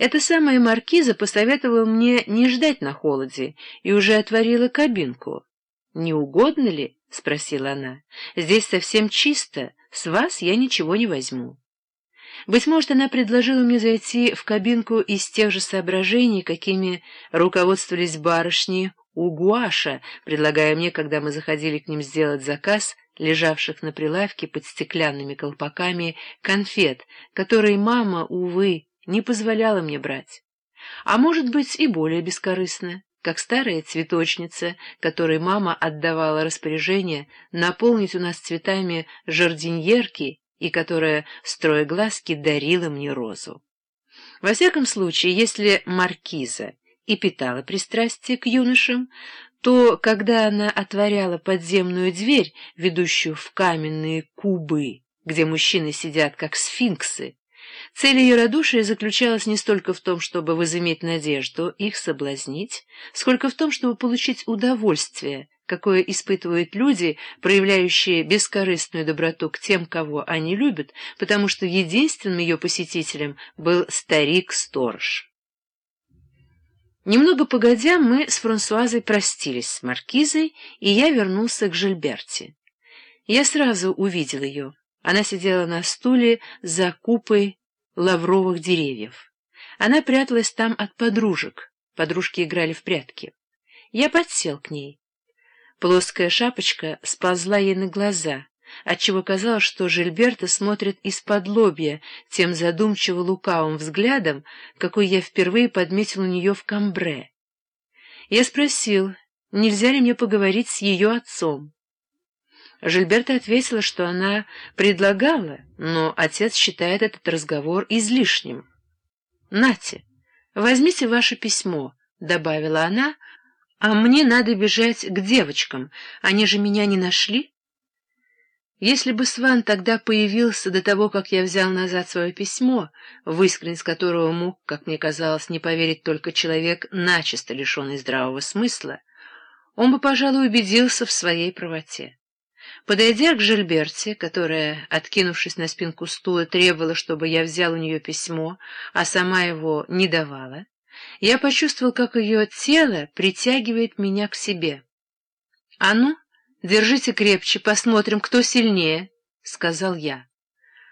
Эта самая маркиза посоветовала мне не ждать на холоде и уже отворила кабинку. «Не угодно ли?» — спросила она. «Здесь совсем чисто, с вас я ничего не возьму». Быть может, она предложила мне зайти в кабинку из тех же соображений, какими руководствовались барышни у Гуаша, предлагая мне, когда мы заходили к ним сделать заказ, лежавших на прилавке под стеклянными колпаками конфет, которые мама, увы, не позволяла мне брать. А может быть и более бескорыстно, как старая цветочница, которой мама отдавала распоряжение наполнить у нас цветами жардиньерки и которая, строя глазки, дарила мне розу. Во всяком случае, если маркиза и питала пристрастие к юношам, то, когда она отворяла подземную дверь, ведущую в каменные кубы, где мужчины сидят как сфинксы, Цель ее радушия заключалась не столько в том, чтобы возыметь надежду их соблазнить, сколько в том, чтобы получить удовольствие, какое испытывают люди, проявляющие бескорыстную доброту к тем, кого они любят, потому что единственным ее посетителем был старик-сторож. Немного погодя, мы с Франсуазой простились с маркизой, и я вернулся к Жильберте. Я сразу увидел ее. Она сидела на стуле за купой лавровых деревьев. Она пряталась там от подружек. Подружки играли в прятки. Я подсел к ней. Плоская шапочка сползла ей на глаза, отчего казалось, что Жильберта смотрит из-под лобья тем задумчиво-лукавым взглядом, какой я впервые подметил у нее в камбре. Я спросил, нельзя ли мне поговорить с ее отцом. Жильберта ответила, что она предлагала, но отец считает этот разговор излишним. «Нате, возьмите ваше письмо», — добавила она, — «а мне надо бежать к девочкам, они же меня не нашли». Если бы Сван тогда появился до того, как я взял назад свое письмо, в искренность которого мог, как мне казалось, не поверить только человек, начисто лишенный здравого смысла, он бы, пожалуй, убедился в своей правоте. Подойдя к Жильберте, которая, откинувшись на спинку стула, требовала, чтобы я взял у нее письмо, а сама его не давала, я почувствовал, как ее тело притягивает меня к себе. — А ну, держите крепче, посмотрим, кто сильнее, — сказал я.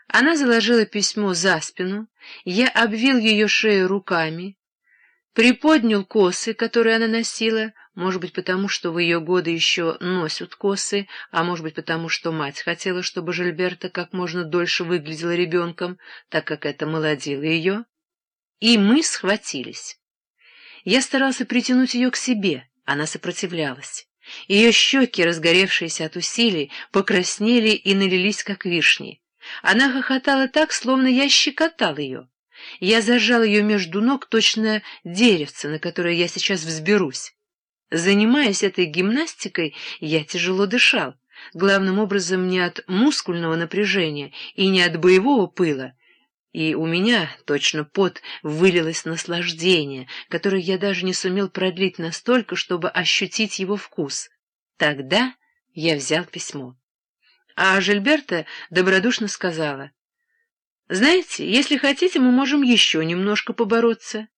Она заложила письмо за спину, я обвил ее шею руками, приподнял косы, которые она носила, может быть, потому что в ее годы еще носят косы, а может быть, потому что мать хотела, чтобы Жильберта как можно дольше выглядела ребенком, так как это молодило ее. И мы схватились. Я старался притянуть ее к себе, она сопротивлялась. Ее щеки, разгоревшиеся от усилий, покраснели и налились, как вишни. Она хохотала так, словно я щекотал ее. Я зажал ее между ног, точно деревце, на которое я сейчас взберусь. Занимаясь этой гимнастикой, я тяжело дышал, главным образом не от мускульного напряжения и не от боевого пыла, и у меня, точно пот, вылилось наслаждение, которое я даже не сумел продлить настолько, чтобы ощутить его вкус. Тогда я взял письмо. А Жильберта добродушно сказала — знаете, если хотите, мы можем еще немножко побороться.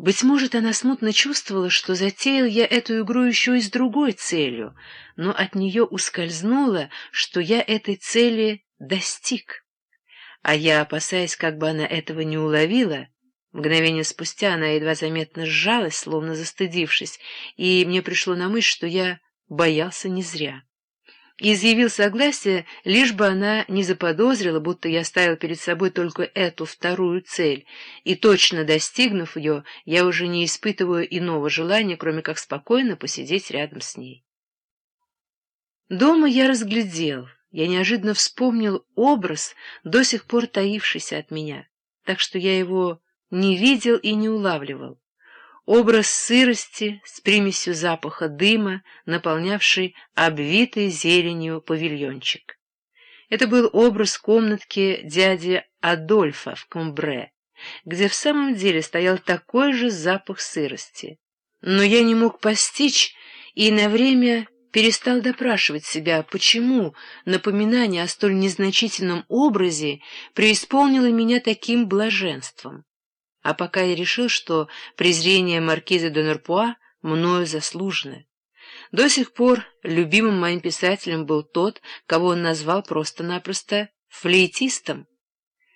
Быть может, она смутно чувствовала, что затеял я эту игру еще и с другой целью, но от нее ускользнуло, что я этой цели достиг. А я, опасаясь, как бы она этого не уловила, мгновение спустя она едва заметно сжалась, словно застыдившись, и мне пришло на мысль, что я боялся не зря изъявил согласие, лишь бы она не заподозрила, будто я ставил перед собой только эту вторую цель, и, точно достигнув ее, я уже не испытываю иного желания, кроме как спокойно посидеть рядом с ней. Дома я разглядел, я неожиданно вспомнил образ, до сих пор таившийся от меня, так что я его не видел и не улавливал образ сырости с примесью запаха дыма, наполнявший обвитый зеленью павильончик. Это был образ комнатки дяди Адольфа в Комбре, где в самом деле стоял такой же запах сырости. Но я не мог постичь и на время перестал допрашивать себя, почему напоминание о столь незначительном образе преисполнило меня таким блаженством. А пока я решил, что презрение маркиза де Нурпуа мною заслужено. До сих пор любимым моим писателем был тот, кого он назвал просто-напросто флейтистом.